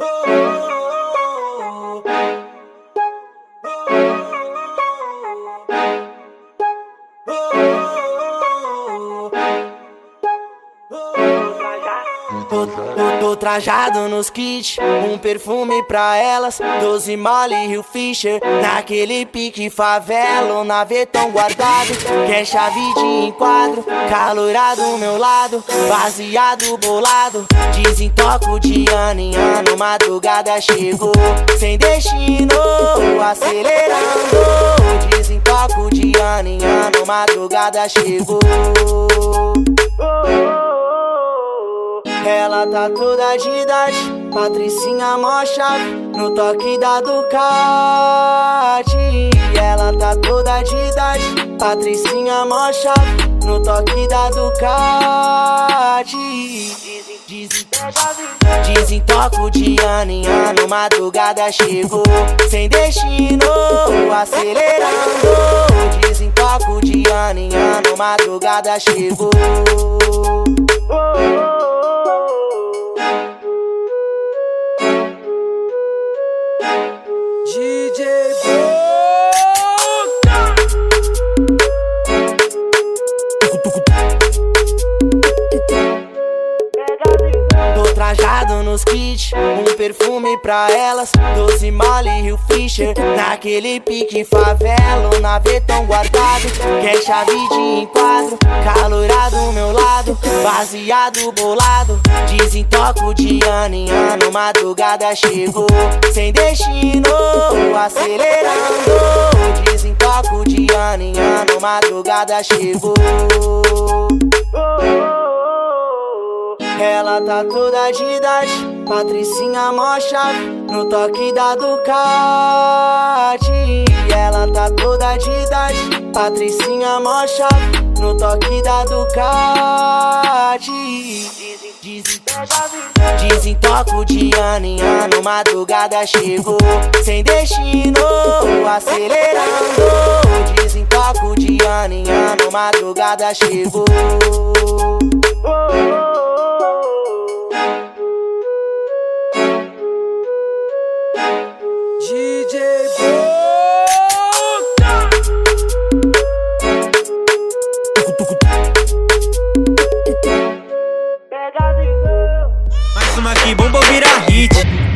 Oh! Tô, tô, tô trajado nos kits, um perfume pra elas, doze mole e Rio Fischer. Naquele pique favela, ou navetão guardado, quer chave de enquadro, calorado do meu lado, baseado bolado. Desentoco de ano em ano, madrugada chegou, sem destino, acelerando. Desentoco de ano em ano, madrugada chegou. Ela tá toda de idade, Patricinha mó chave No toque da Ducati. Ela tá toda de idade, Patricinha mó chave No toque da Ducati. Desentoco de ano em ano, madrugada chegou Sem destino, acelerando. Desentoco de ano em ano, madrugada chegou trajado nos kits, um perfume pra elas, doze mole e Rio Fischer. Naquele pique favela, um navetão guardado, quer chave de enquadro, calorado baseado bolado, desentoco de ano em ano, madrugada chegou, sem destino, acelerando, desentoco de ano em ano, madrugada chegou. Ela tá toda de idade, Patricinha mó chave No toque da Ducati Ela tá toda de idade, Patricinha mó chave No toque da Ducati. Desentoco de ano em ano, madrugada chegou Sem destino, acelerando. Desentoco de ano em ano, madrugada chegou Mais uma que bomba vira hit.